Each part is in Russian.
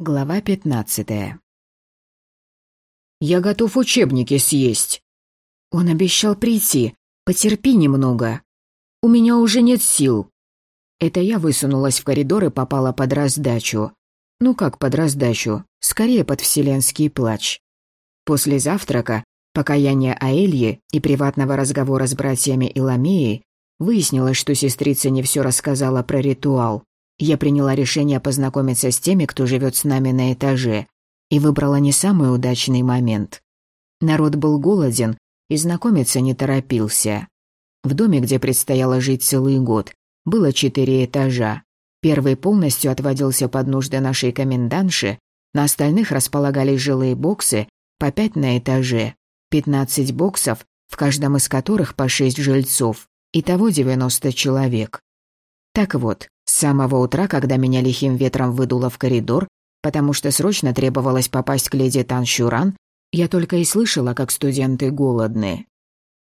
Глава пятнадцатая. «Я готов учебники съесть». Он обещал прийти. Потерпи немного. У меня уже нет сил. Это я высунулась в коридор и попала под раздачу. Ну как под раздачу? Скорее под вселенский плач. После завтрака, покаяния Аэльи и приватного разговора с братьями Иламеей, выяснилось, что сестрица не все рассказала про ритуал. Я приняла решение познакомиться с теми, кто живет с нами на этаже, и выбрала не самый удачный момент. Народ был голоден и знакомиться не торопился. В доме, где предстояло жить целый год, было четыре этажа. Первый полностью отводился под нужды нашей коменданши, на остальных располагались жилые боксы, по пять на этаже, пятнадцать боксов, в каждом из которых по шесть жильцов, итого девяносто человек. Так вот, самого утра, когда меня лихим ветром выдуло в коридор, потому что срочно требовалось попасть к леди Таншуран, я только и слышала, как студенты голодны.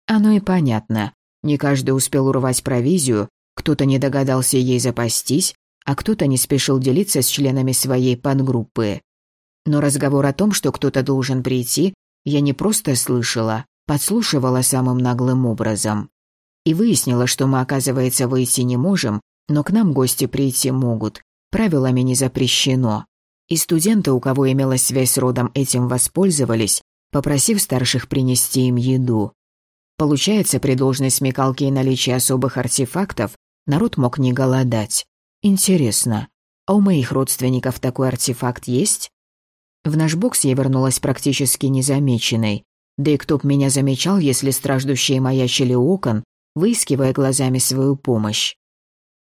Оно и понятно. Не каждый успел урвать провизию, кто-то не догадался ей запастись, а кто-то не спешил делиться с членами своей подгруппы. Но разговор о том, что кто-то должен прийти, я не просто слышала, подслушивала самым наглым образом. И выяснила, что мы, оказывается, выйти не можем, но к нам гости прийти могут, правилами не запрещено. И студенты, у кого имелась связь с родом, этим воспользовались, попросив старших принести им еду. Получается, при должной смекалке и наличии особых артефактов народ мог не голодать. Интересно, а у моих родственников такой артефакт есть? В наш бокс я вернулась практически незамеченной. Да и кто б меня замечал, если страждущие маячили окон, выискивая глазами свою помощь.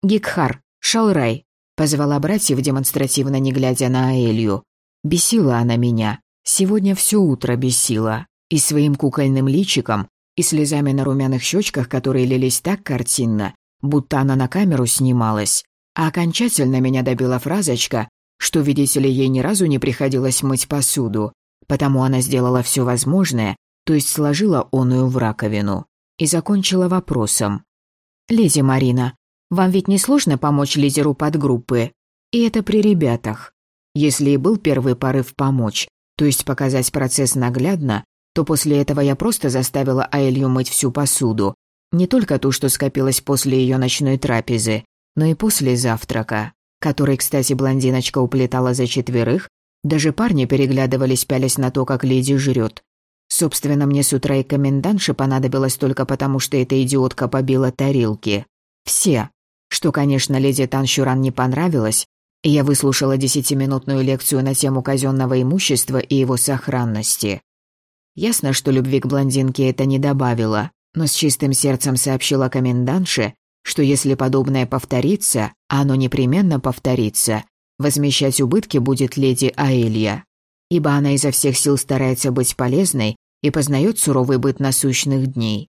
«Гикхар, Шалрай», — позвала братьев, демонстративно не глядя на Аэлью. Бесила она меня. Сегодня все утро бесила. И своим кукольным личиком, и слезами на румяных щечках, которые лились так картинно, будто она на камеру снималась. А окончательно меня добила фразочка, что, видите ли, ей ни разу не приходилось мыть посуду, потому она сделала все возможное, то есть сложила оную в раковину. И закончила вопросом. «Леди Марина, вам ведь не сложно помочь лидеру подгруппы? И это при ребятах. Если и был первый порыв помочь, то есть показать процесс наглядно, то после этого я просто заставила Аэлью мыть всю посуду. Не только ту, что скопилось после ее ночной трапезы, но и после завтрака, который, кстати, блондиночка уплетала за четверых, даже парни переглядывались, пялись на то, как леди жрет. Собственно, мне с утра и комендантша понадобилось только потому, что эта идиотка побила тарелки. Все, что, конечно, леди Таншуран не понравилось, я выслушала десятиминутную лекцию на тему казенного имущества и его сохранности. Ясно, что любви к блондинке это не добавило, но с чистым сердцем сообщила комендантше, что если подобное повторится, а оно непременно повторится, возмещать убытки будет леди Аэлья, ибо она изо всех сил старается быть полезной и познает суровый быт насущных дней.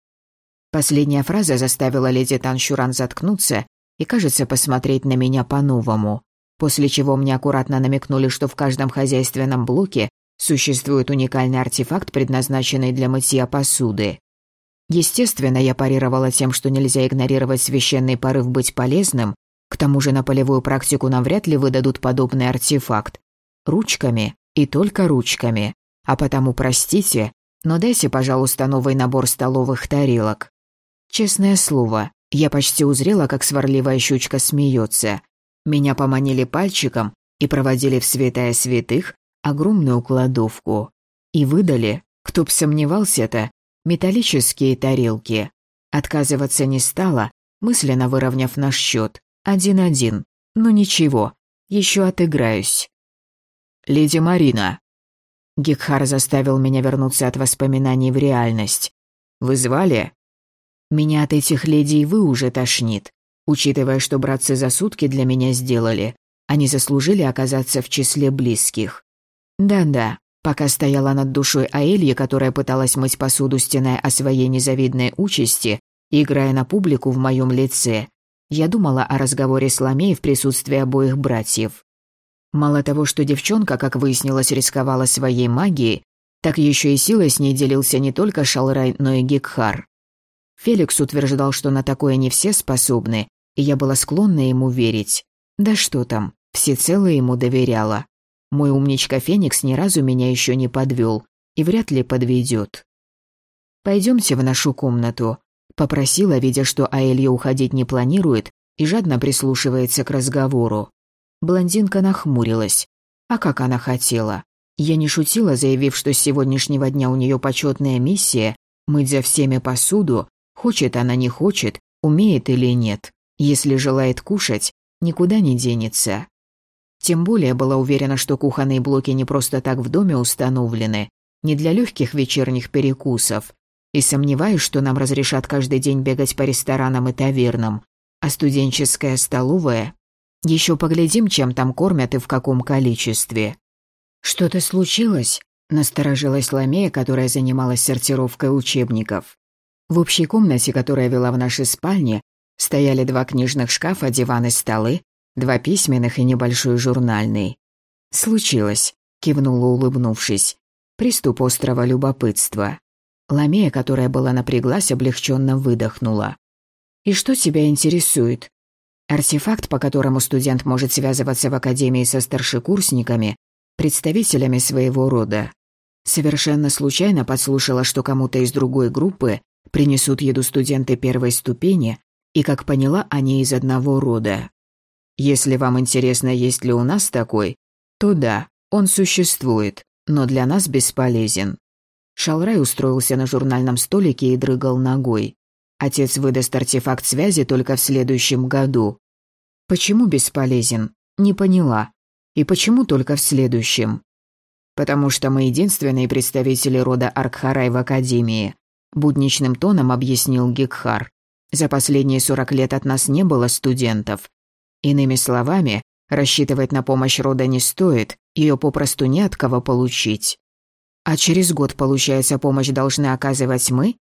Последняя фраза заставила леди Таншуран заткнуться и, кажется, посмотреть на меня по-новому. После чего мне аккуратно намекнули, что в каждом хозяйственном блоке существует уникальный артефакт, предназначенный для мытья посуды. Естественно, я парировала тем, что нельзя игнорировать священный порыв быть полезным, к тому же на полевую практику нам вряд ли выдадут подобный артефакт. Ручками и только ручками. А потому простите, но дайте, пожалуйста, новый набор столовых тарелок. Честное слово, я почти узрела, как сварливая щучка смеется. Меня поманили пальчиком и проводили в святая святых огромную кладовку. И выдали, кто б сомневался-то, металлические тарелки. Отказываться не стала, мысленно выровняв наш счет. Один-один. Ну ничего, еще отыграюсь. «Леди Марина». Гекхар заставил меня вернуться от воспоминаний в реальность. «Вы звали?» Меня от этих леди вы уже тошнит. Учитывая, что братцы за сутки для меня сделали, они заслужили оказаться в числе близких. Да-да, пока стояла над душой Аэльи, которая пыталась мыть посуду, стеная о своей незавидной участи, играя на публику в моем лице, я думала о разговоре с Ламей в присутствии обоих братьев. Мало того, что девчонка, как выяснилось, рисковала своей магией, так еще и силой с ней делился не только Шалрай, но и Гекхар. Феликс утверждал, что на такое не все способны, и я была склонна ему верить. Да что там, всецело ему доверяла. Мой умничка Феникс ни разу меня еще не подвел и вряд ли подведет. Пойдемте в нашу комнату, попросила, видя, что Аэлья уходить не планирует и жадно прислушивается к разговору. Блондинка нахмурилась. А как она хотела? Я не шутила, заявив, что с сегодняшнего дня у нее почетная миссия мыть за всеми посуду, хочет она не хочет, умеет или нет. Если желает кушать, никуда не денется. Тем более была уверена, что кухонные блоки не просто так в доме установлены, не для легких вечерних перекусов. И сомневаюсь, что нам разрешат каждый день бегать по ресторанам и тавернам. А студенческая столовая? Еще поглядим, чем там кормят и в каком количестве. Что-то случилось? Насторожилась Ламея, которая занималась сортировкой учебников. В общей комнате, которая вела в нашей спальне, стояли два книжных шкафа, диван и столы, два письменных и небольшой журнальный. «Случилось», — кивнула, улыбнувшись. «Приступ острого любопытства». Ламея, которая была напряглась, облегченно выдохнула. «И что тебя интересует?» Артефакт, по которому студент может связываться в академии со старшекурсниками, представителями своего рода. Совершенно случайно подслушала, что кому-то из другой группы принесут еду студенты первой ступени, и, как поняла, они из одного рода. Если вам интересно, есть ли у нас такой, то да, он существует, но для нас бесполезен. Шалрай устроился на журнальном столике и дрыгал ногой. Отец выдаст артефакт связи только в следующем году. Почему бесполезен? Не поняла. И почему только в следующем? Потому что мы единственные представители рода Аркхарай в Академии, будничным тоном объяснил Гекхар. За последние сорок лет от нас не было студентов. Иными словами, рассчитывать на помощь рода не стоит, ее попросту не от кого получить. А через год, получается, помощь должны оказывать мы?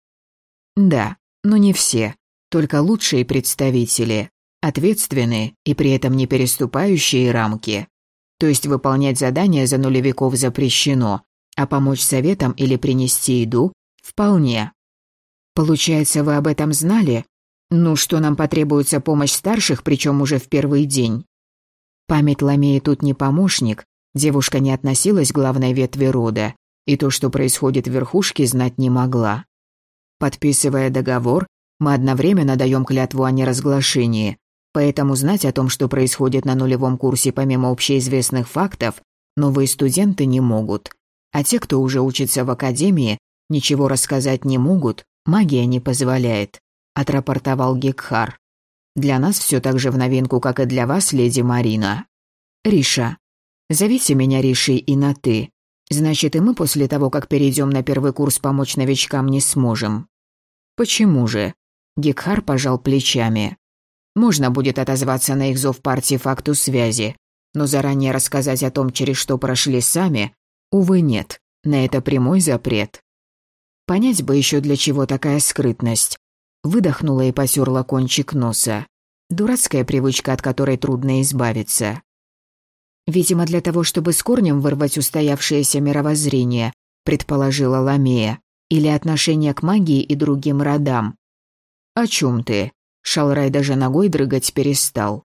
Да, но не все, только лучшие представители, ответственные и при этом не переступающие рамки. То есть выполнять задания за нулевиков запрещено, а помочь советам или принести еду – вполне. Получается, вы об этом знали? Ну, что нам потребуется помощь старших, причем уже в первый день. Память Ламеи тут не помощник, девушка не относилась к главной ветви рода, и то, что происходит в верхушке, знать не могла. Подписывая договор, мы одновременно даем клятву о неразглашении, Поэтому знать о том, что происходит на нулевом курсе помимо общеизвестных фактов, новые студенты не могут. А те, кто уже учится в академии, ничего рассказать не могут, магия не позволяет», – отрапортовал Гекхар. «Для нас все так же в новинку, как и для вас, леди Марина». «Риша. Зовите меня Ришей и на «ты». Значит, и мы после того, как перейдем на первый курс, помочь новичкам не сможем». «Почему же?» Гекхар пожал плечами. Можно будет отозваться на их зов по артефакту связи, но заранее рассказать о том, через что прошли сами, увы, нет. На это прямой запрет. Понять бы еще для чего такая скрытность. Выдохнула и потерла кончик носа. Дурацкая привычка, от которой трудно избавиться. Видимо, для того, чтобы с корнем вырвать устоявшееся мировоззрение, предположила Ламея, или отношение к магии и другим родам. «О чем ты?» Шалрай даже ногой дрыгать перестал.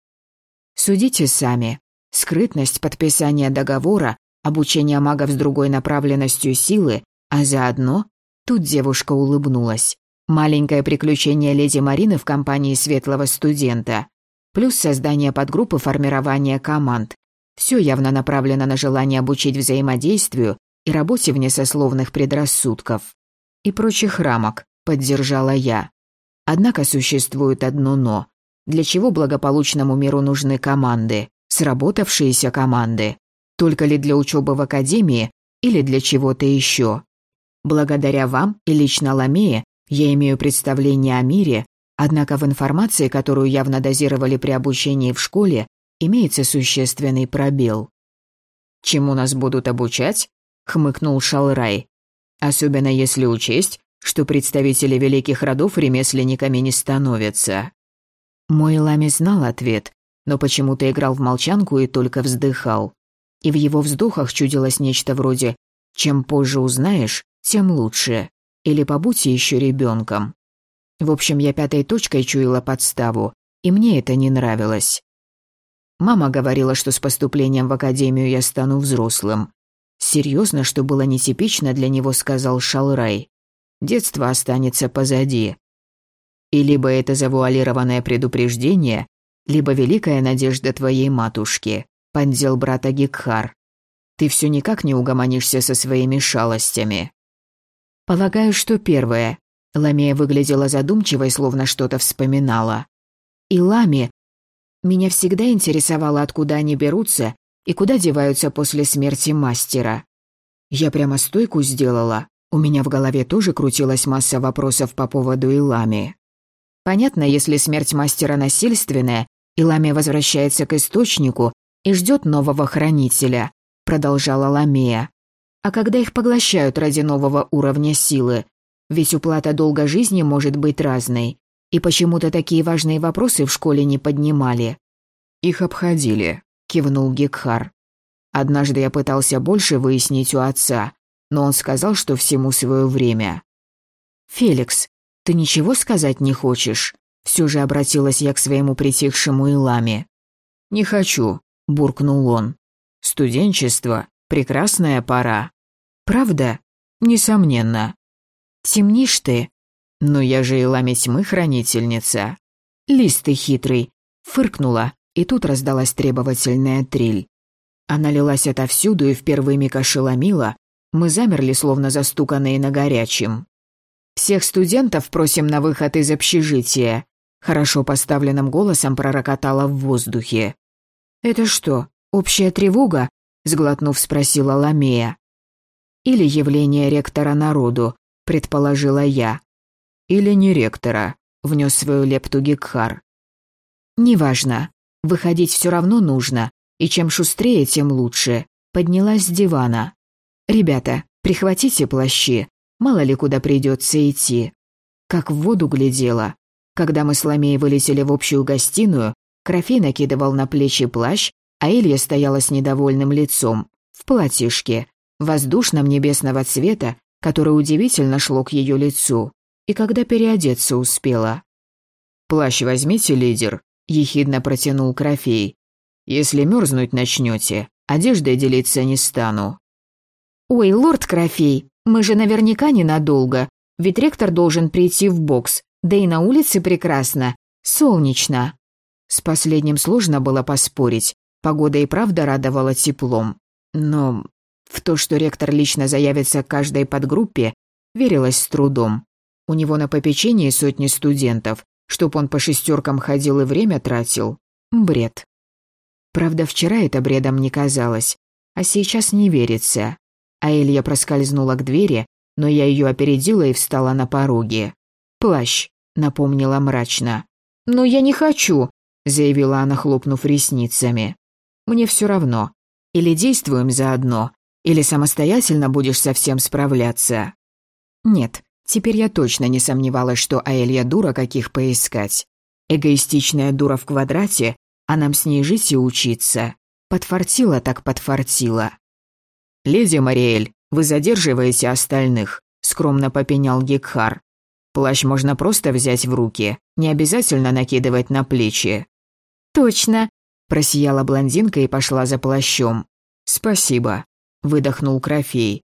Судите сами. Скрытность подписания договора, обучение магов с другой направленностью силы, а заодно... Тут девушка улыбнулась. Маленькое приключение леди Марины в компании светлого студента. Плюс создание подгруппы формирования команд. Все явно направлено на желание обучить взаимодействию и работе вне сословных предрассудков. И прочих рамок, поддержала я. Однако существует одно «но». Для чего благополучному миру нужны команды, сработавшиеся команды? Только ли для учебы в академии или для чего-то еще? Благодаря вам и лично Ламее я имею представление о мире, однако в информации, которую явно дозировали при обучении в школе, имеется существенный пробел. «Чему нас будут обучать?» — хмыкнул Шалрай. «Особенно если учесть, что представители великих родов ремесленниками не становятся. Мой Лами знал ответ, но почему-то играл в молчанку и только вздыхал. И в его вздохах чудилось нечто вроде «чем позже узнаешь, тем лучше» или «побудьте еще ребенком». В общем, я пятой точкой чуяла подставу, и мне это не нравилось. Мама говорила, что с поступлением в академию я стану взрослым. Серьезно, что было нетипично для него, сказал Шалрай. Детство останется позади. И либо это завуалированное предупреждение, либо великая надежда твоей матушки, поддел брата Гикхар. Ты все никак не угомонишься со своими шалостями. Полагаю, что первое. Ламия выглядела задумчивой, словно что-то вспоминала. И Лами... Меня всегда интересовало, откуда они берутся и куда деваются после смерти мастера. Я прямо стойку сделала. У меня в голове тоже крутилась масса вопросов по поводу Илами. Понятно, если смерть мастера насильственная, Илами возвращается к источнику и ждет нового хранителя, продолжала Ламия. А когда их поглощают ради нового уровня силы? Ведь уплата долга жизни может быть разной. И почему-то такие важные вопросы в школе не поднимали. Их обходили, кивнул Гекхар. Однажды я пытался больше выяснить у отца, но он сказал, что всему свое время. «Феликс, ты ничего сказать не хочешь?» Все же обратилась я к своему притихшему Иламе. «Не хочу», — буркнул он. «Студенчество — прекрасная пора». «Правда?» «Несомненно». «Темнишь ты?» «Но я же Иламе тьмы хранительница». «Лист ты хитрый», — фыркнула, и тут раздалась требовательная трель. Она лилась отовсюду и впервые миг ошеломила. Мы замерли, словно застуканные на горячем. «Всех студентов просим на выход из общежития», — хорошо поставленным голосом пророкотала в воздухе. «Это что, общая тревога?» — сглотнув, спросила Ламея. «Или явление ректора народу», — предположила я. «Или не ректора», — внес свою лепту Гекхар. «Неважно. Выходить все равно нужно, и чем шустрее, тем лучше», — поднялась с дивана. «Ребята, прихватите плащи, Мало ли куда придется идти. Как в воду глядела. Когда мы с Ламей вылетели в общую гостиную, Крофей накидывал на плечи плащ, а Илья стояла с недовольным лицом, в платьишке, воздушном небесного цвета, который удивительно шло к ее лицу. И когда переодеться успела. «Плащ возьмите, лидер», — ехидно протянул Крофей. «Если мерзнуть начнете, одеждой делиться не стану». «Ой, лорд Крофей, мы же наверняка ненадолго, ведь ректор должен прийти в бокс, да и на улице прекрасно, солнечно. С последним сложно было поспорить, погода и правда радовала теплом. Но в то, что ректор лично заявится к каждой подгруппе, верилось с трудом. У него на попечении сотни студентов, чтоб он по шестеркам ходил и время тратил. Бред. Правда, вчера это бредом не казалось, а сейчас не верится а Элья проскользнула к двери, но я ее опередила и встала на пороге. «Плащ», — напомнила мрачно. «Но я не хочу», — заявила она, хлопнув ресницами. «Мне все равно. Или действуем заодно, или самостоятельно будешь совсем справляться». Нет, теперь я точно не сомневалась, что Аэлья дура, каких поискать. Эгоистичная дура в квадрате, а нам с ней жить и учиться. Подфартила так подфартила. «Леди Мариэль, вы задерживаете остальных», — скромно попенял Гекхар. «Плащ можно просто взять в руки, не обязательно накидывать на плечи». «Точно», — просияла блондинка и пошла за плащом. «Спасибо», — выдохнул Крофей.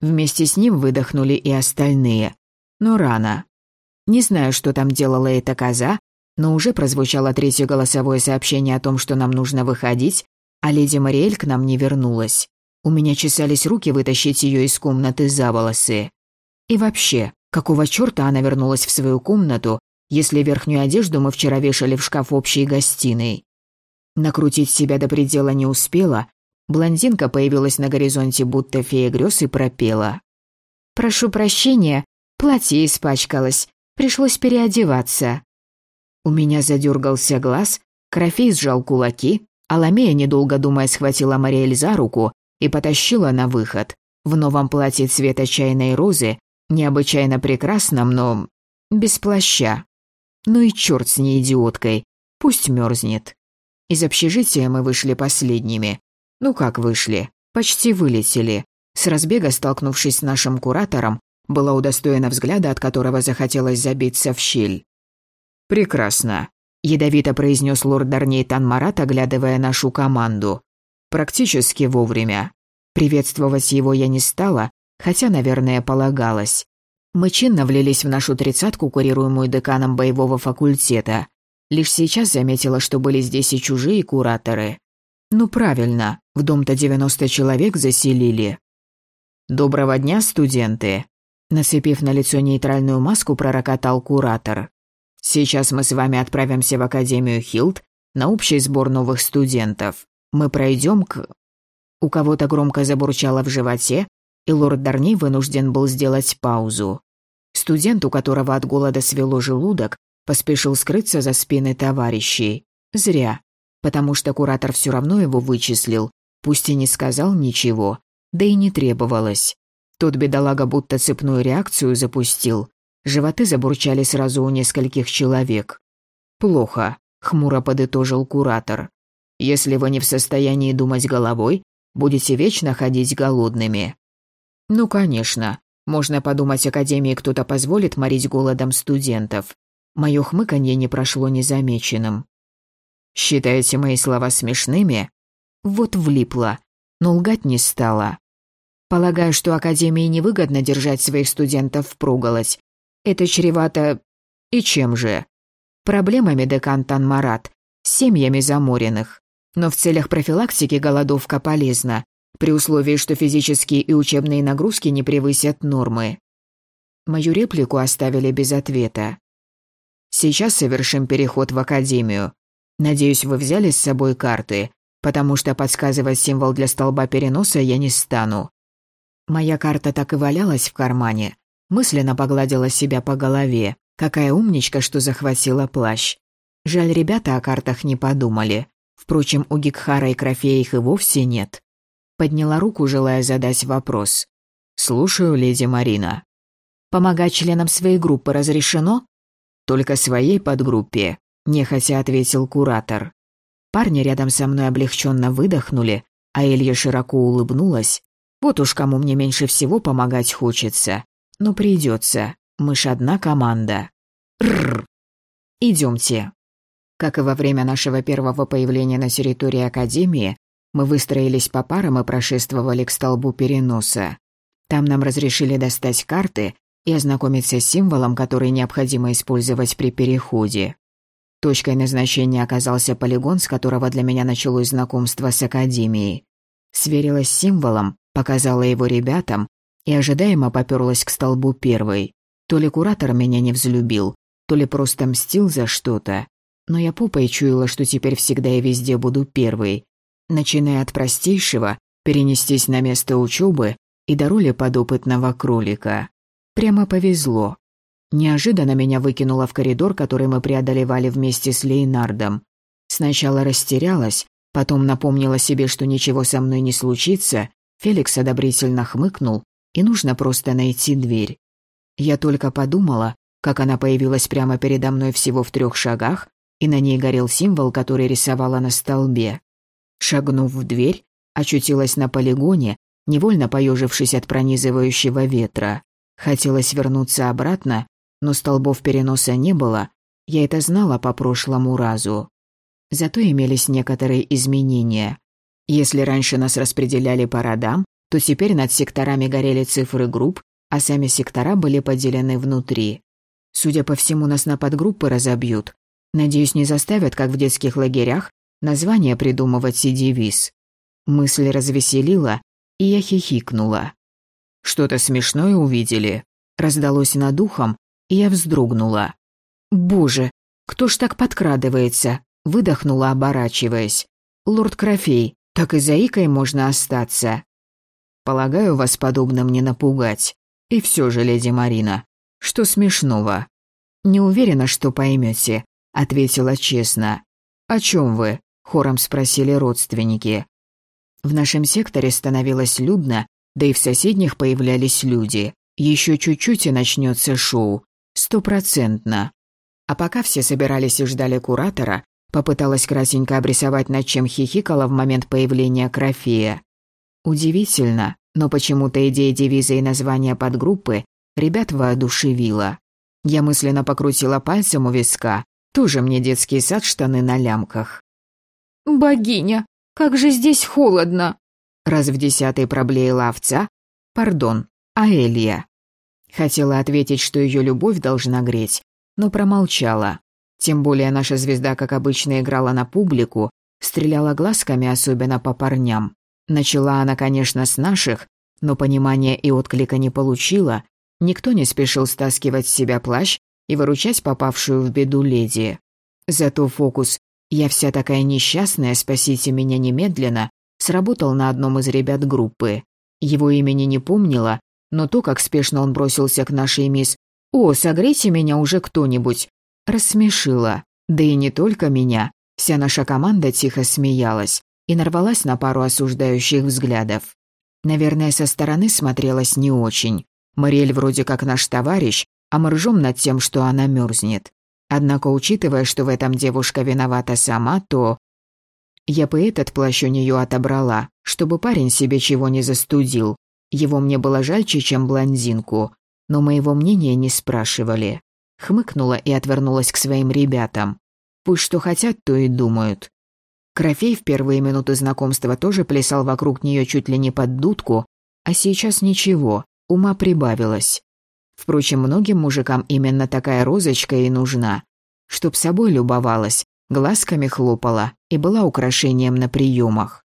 Вместе с ним выдохнули и остальные. Но рано. Не знаю, что там делала эта коза, но уже прозвучало третье голосовое сообщение о том, что нам нужно выходить, а леди Мариэль к нам не вернулась. У меня чесались руки вытащить ее из комнаты за волосы. И вообще, какого чёрта она вернулась в свою комнату, если верхнюю одежду мы вчера вешали в шкаф общей гостиной? Накрутить себя до предела не успела, блондинка появилась на горизонте, будто фея грез и пропела. «Прошу прощения, платье испачкалось, пришлось переодеваться». У меня задергался глаз, Крофей сжал кулаки, а Ламея, недолго думая, схватила Мариэль за руку и потащила на выход. В новом платье цвета чайной розы, необычайно прекрасном, но без плаща. Ну и черт с ней идиоткой, пусть мерзнет. Из общежития мы вышли последними. Ну как вышли? Почти вылетели. С разбега, столкнувшись с нашим куратором, была удостоена взгляда, от которого захотелось забиться в щель. «Прекрасно. ядовито произнес лорд Дарней Танмарат, оглядывая нашу команду. Практически вовремя. Приветствовать его я не стала, хотя, наверное, полагалось. Мы чинно влились в нашу тридцатку, курируемую деканом боевого факультета. Лишь сейчас заметила, что были здесь и чужие кураторы. Ну правильно, в дом-то 90 человек заселили. «Доброго дня, студенты!» Насыпив на лицо нейтральную маску, пророкотал куратор. «Сейчас мы с вами отправимся в Академию Хилд на общий сбор новых студентов. Мы пройдем к...» У кого-то громко забурчало в животе, и лорд Дарни вынужден был сделать паузу. Студент, у которого от голода свело желудок, поспешил скрыться за спины товарищей. Зря, потому что куратор все равно его вычислил, пусть и не сказал ничего, да и не требовалось. Тот бедолага будто цепную реакцию запустил. Животы забурчали сразу у нескольких человек. «Плохо», — хмуро подытожил куратор. «Если вы не в состоянии думать головой, будете вечно ходить голодными». «Ну, конечно. Можно подумать, Академии кто-то позволит морить голодом студентов. Мое хмыканье не прошло незамеченным. «Считаете мои слова смешными?» Вот влипла, но лгать не стала. Полагаю, что Академии невыгодно держать своих студентов впроголодь. Это чревато... И чем же? Проблемами декан Танмарат, семьями заморенных. Но в целях профилактики голодовка полезна, при условии, что физические и учебные нагрузки не превысят нормы. Мою реплику оставили без ответа. Сейчас совершим переход в Академию. Надеюсь, вы взяли с собой карты, потому что подсказывать символ для столба переноса я не стану. Моя карта так и валялась в кармане. Мысленно погладила себя по голове. Какая умничка, что захватила плащ. Жаль, ребята о картах не подумали. Впрочем, у Гикхара и Крофея их и вовсе нет. Подняла руку, желая задать вопрос. «Слушаю, леди Марина». «Помогать членам своей группы разрешено?» «Только своей подгруппе», – нехотя ответил куратор. Парни рядом со мной облегченно выдохнули, а Элья широко улыбнулась. Вот уж кому мне меньше всего помогать хочется. Но придется. Мы ж одна команда. Рррр. Идемте. Как и во время нашего первого появления на территории Академии, мы выстроились по парам и прошествовали к столбу переноса. Там нам разрешили достать карты и ознакомиться с символом, который необходимо использовать при переходе. Точкой назначения оказался полигон, с которого для меня началось знакомство с Академией. Сверилась с символом, показала его ребятам и ожидаемо попёрлась к столбу первой. То ли куратор меня не взлюбил, то ли просто мстил за что-то. Но я попой чуяла, что теперь всегда и везде буду первой. Начиная от простейшего, перенестись на место учебы и до роли подопытного кролика. Прямо повезло. Неожиданно меня выкинуло в коридор, который мы преодолевали вместе с Лейнардом. Сначала растерялась, потом напомнила себе, что ничего со мной не случится. Феликс одобрительно хмыкнул, и нужно просто найти дверь. Я только подумала, как она появилась прямо передо мной всего в трех шагах, и на ней горел символ, который рисовала на столбе. Шагнув в дверь, очутилась на полигоне, невольно поежившись от пронизывающего ветра. Хотелось вернуться обратно, но столбов переноса не было, я это знала по прошлому разу. Зато имелись некоторые изменения. Если раньше нас распределяли по родам, то теперь над секторами горели цифры групп, а сами сектора были поделены внутри. Судя по всему, нас на подгруппы разобьют. Надеюсь, не заставят, как в детских лагерях, название придумывать и девиз. Мысль развеселила, и я хихикнула. «Что-то смешное увидели?» Раздалось над ухом, я вздрогнула. «Боже, кто ж так подкрадывается?» Выдохнула, оборачиваясь. «Лорд Крофей, так и заикой можно остаться». «Полагаю, вас подобным не напугать. И все же, леди Марина, что смешного?» «Не уверена, что поймете», — ответила честно. «О чем вы?» — хором спросили родственники. В нашем секторе становилось людно, да и в соседних появлялись люди. Еще чуть-чуть и начнется шоу. Стопроцентно. А пока все собирались и ждали куратора, попыталась красенько обрисовать, над чем хихикала в момент появления Крофея. Удивительно, но почему-то идея девиза и названия подгруппы ребят воодушевила. Я мысленно покрутила пальцем у виска, Тоже мне детский сад, штаны на лямках. «Богиня, как же здесь холодно!» Раз в десятый проблеяла овца. Пардон, Аэлья. Хотела ответить, что ее любовь должна греть, но промолчала. Тем более наша звезда, как обычно, играла на публику, стреляла глазками, особенно по парням. Начала она, конечно, с наших, но понимания и отклика не получила. Никто не спешил стаскивать с себя плащ и выручать попавшую в беду леди. Зато фокус «Я вся такая несчастная, спасите меня немедленно» сработал на одном из ребят группы. Его имени не помнила, но то, как спешно он бросился к нашей мисс «О, согрейте меня уже кто-нибудь», рассмешило. Да и не только меня. Вся наша команда тихо смеялась и нарвалась на пару осуждающих взглядов. Наверное, со стороны смотрелась не очень. Мариэль вроде как наш товарищ, а мы ржем над тем, что она мерзнет. Однако, учитывая, что в этом девушка виновата сама, то... Я бы этот плащ у нее отобрала, чтобы парень себе чего не застудил. Его мне было жальче, чем блондинку, но моего мнения не спрашивали. Хмыкнула и отвернулась к своим ребятам. Пусть что хотят, то и думают. Крофей в первые минуты знакомства тоже плясал вокруг нее чуть ли не под дудку, а сейчас ничего, ума прибавилось. Впрочем, многим мужикам именно такая розочка и нужна. Чтоб собой любовалась, глазками хлопала и была украшением на приемах.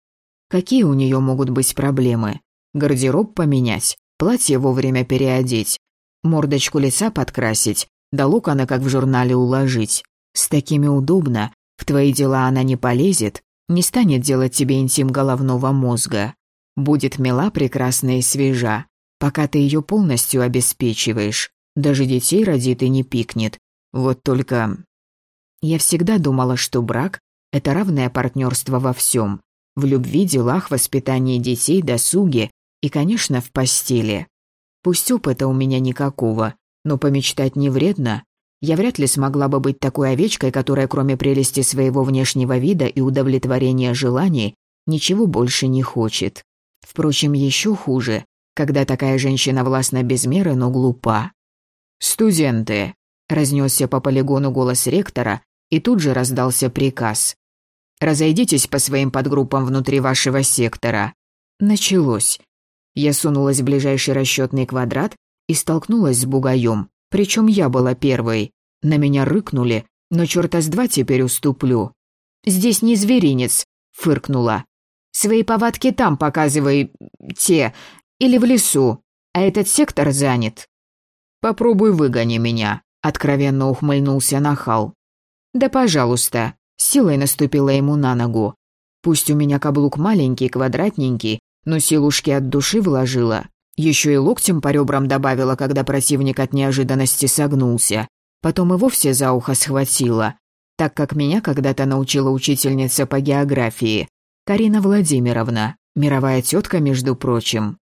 Какие у нее могут быть проблемы? Гардероб поменять, платье вовремя переодеть, мордочку лица подкрасить, да локоны, как в журнале, уложить. С такими удобно, в твои дела она не полезет, не станет делать тебе интим головного мозга. Будет мила, прекрасна и свежа, пока ты ее полностью обеспечиваешь. Даже детей родит и не пикнет. Вот только... Я всегда думала, что брак – это равное партнерство во всем. В любви, делах, воспитании детей, досуге и, конечно, в постели. Пусть опыта у меня никакого, но помечтать не вредно. Я вряд ли смогла бы быть такой овечкой, которая кроме прелести своего внешнего вида и удовлетворения желаний ничего больше не хочет. Впрочем, еще хуже, когда такая женщина властна без меры, но глупа. «Студенты!» – разнесся по полигону голос ректора, и тут же раздался приказ. «Разойдитесь по своим подгруппам внутри вашего сектора». Началось. Я сунулась в ближайший расчетный квадрат и столкнулась с бугаем. Причем я была первой. На меня рыкнули, но черта с два теперь уступлю. «Здесь не зверинец», — фыркнула. «Свои повадки там показывай... те... или в лесу, а этот сектор занят». «Попробуй выгони меня», — откровенно ухмыльнулся нахал. «Да пожалуйста», — силой наступила ему на ногу. «Пусть у меня каблук маленький, квадратненький, но силушки от души вложила. Еще и локтем по ребрам добавила, когда противник от неожиданности согнулся. Потом и вовсе за ухо схватила, так как меня когда-то научила учительница по географии. Карина Владимировна, мировая тетка, между прочим.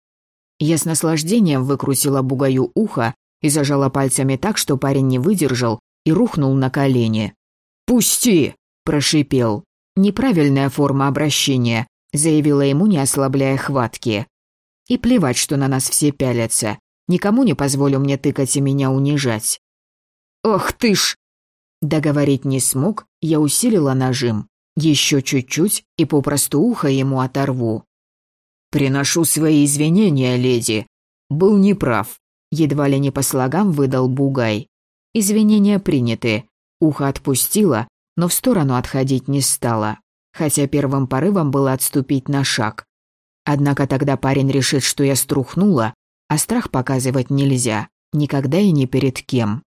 Я с наслаждением выкрутила бугаю ухо и зажала пальцами так, что парень не выдержал и рухнул на колени. «Пусти!» – прошипел. «Неправильная форма обращения», – заявила ему, не ослабляя хватки. И плевать, что на нас все пялятся. Никому не позволю мне тыкать и меня унижать. Ох ты ж! Договорить не смог, я усилила нажим. Еще чуть-чуть и попросту ухо ему оторву. «Приношу свои извинения, леди. Был неправ». Едва ли не по слогам выдал Бугай. Извинения приняты. Ухо отпустило, но в сторону отходить не стало. Хотя первым порывом было отступить на шаг. Однако тогда парень решит, что я струхнула, а страх показывать нельзя, никогда и ни перед кем.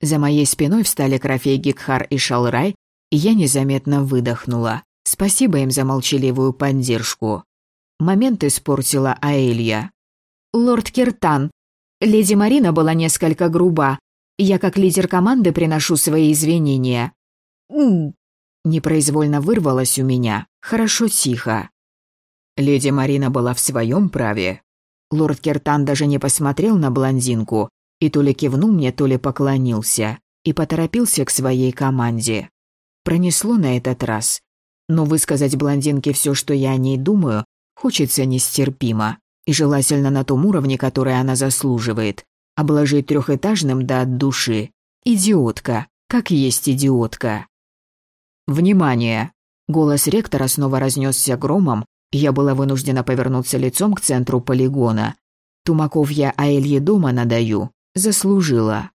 За моей спиной встали Крофей Гикхар и Шалрай, и я незаметно выдохнула. Спасибо им за молчаливую поддержку. Момент испортила Аэлья. «Лорд Киртан, леди Марина была несколько груба. Я как лидер команды приношу свои извинения». «М-м-м», непроизвольно вырвалось у меня. Хорошо тихо. Леди Марина была в своем праве. Лорд Кертан даже не посмотрел на блондинку и то ли кивнул мне, то ли поклонился и поторопился к своей команде. Пронесло на этот раз. Но высказать блондинке все, что я о ней думаю, хочется нестерпимо. И желательно на том уровне, который она заслуживает. Обложить трехэтажным да от души. Идиотка. Как есть идиотка. «Внимание!» Голос ректора снова разнесся громом, и я была вынуждена повернуться лицом к центру полигона. Тумаков я Аэлье дома надаю. Заслужила.